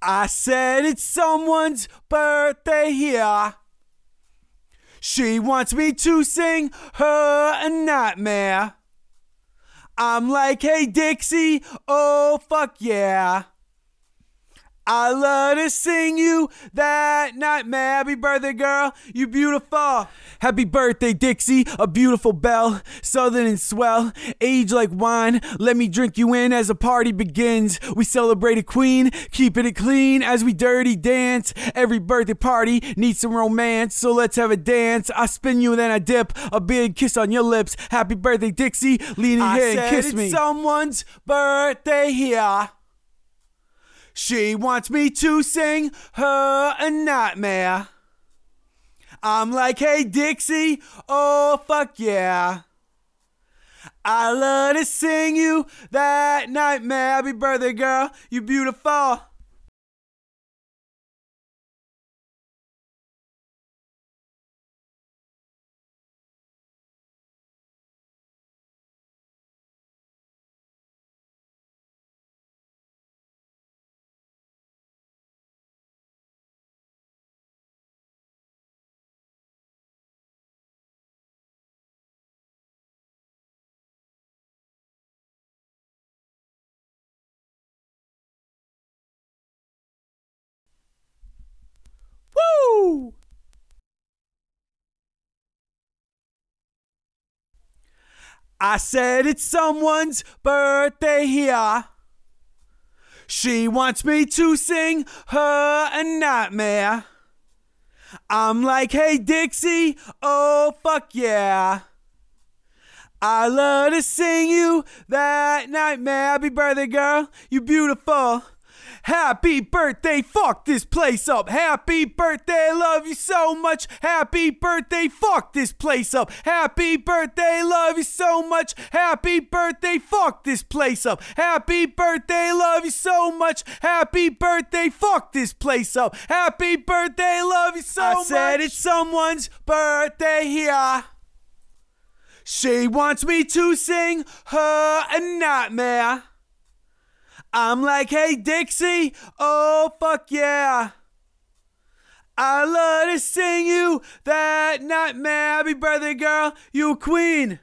I said it's someone's birthday here. She wants me to sing her a nightmare. I'm like, hey Dixie, oh fuck yeah. I love to sing you that nightmare. Happy birthday, girl. You beautiful. Happy birthday, Dixie. A beautiful belle. Southern and swell. Age like wine. Let me drink you in as the party begins. We celebrate a queen. Keeping it clean as we dirty dance. Every birthday party needs some romance. So let's have a dance. I spin you and then I dip. A big kiss on your lips. Happy birthday, Dixie. Lean in I here and kiss it's me. someone's birthday here. She wants me to sing her a nightmare. I'm like, hey Dixie, oh fuck yeah. I love to sing you that nightmare. Happy birthday, girl. You beautiful. I said it's someone's birthday here. She wants me to sing her a nightmare. I'm like, hey Dixie, oh fuck yeah. I love to sing you that nightmare. Happy birthday, girl. You beautiful. Happy birthday, fuck this place up. Happy birthday, love you so much. Happy birthday, fuck this place up. Happy birthday, love you so much. Happy birthday, fuck this place up. Happy birthday, love you so much. Happy birthday, fuck this place up. Happy birthday, love you so I much. said it's someone's birthday here. She wants me to sing her a nightmare. I'm like, hey Dixie, oh fuck yeah. I love to sing you that night, nightmare. Happy birthday, girl. You a queen.